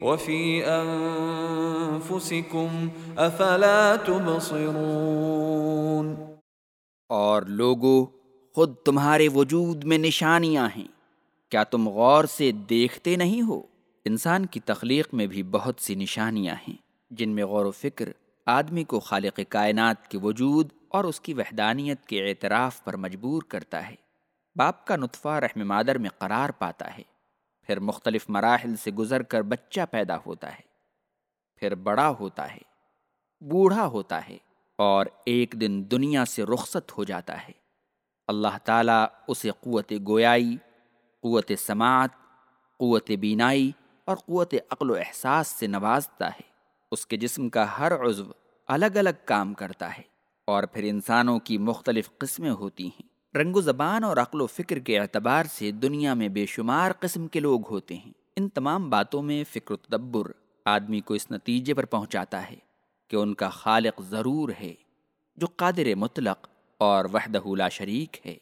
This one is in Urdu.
وفي أنفسكم أفلا تبصرون اور لوگو، خود تمہارے وجود میں نشانیاں ہیں۔ کیا تم غور سے دیکھتے نہیں ہو؟ انسان کی تخلیق میں بھی بہت سی نشانیاں ہیں، جن میں غور و فکر، آدمی کو خالق کائنات کے وجود اور اس کی وحدانیت کے اعتراف پر مجبور کرتا ہے۔ باپ کا نطفہ رحم مادر میں قرار پاتا ہے۔ پھر مختلف مراحل سے گزر کر بچہ پیدا ہوتا ہے، پھر بڑا ہوتا ہے، بوڑھا ہوتا ہے اور ایک دن دنیا سے رخصت ہو جاتا ہے۔ اللہ تعالیٰ اسے قوت گویائی، قوت سماعت، قوت بینائی اور قوت عقل و احساس سے نوازتا ہے۔ اس کے جسم کا ہر عضو الگ الگ کام کرتا ہے اور پھر انسانوں کی مختلف قسمیں ہوتی ہیں۔ رنگ و زبان اور عقل و فکر کے اعتبار سے دنیا میں بے شمار قسم کے لوگ ہوتے ہیں۔ ان تمام باتوں میں فکر و تدبر آدمی کو اس نتیجے پر پہنچاتا ہے کہ ان کا خالق ضرور ہے جو قادر مطلق اور وحدہ لا شریک ہے۔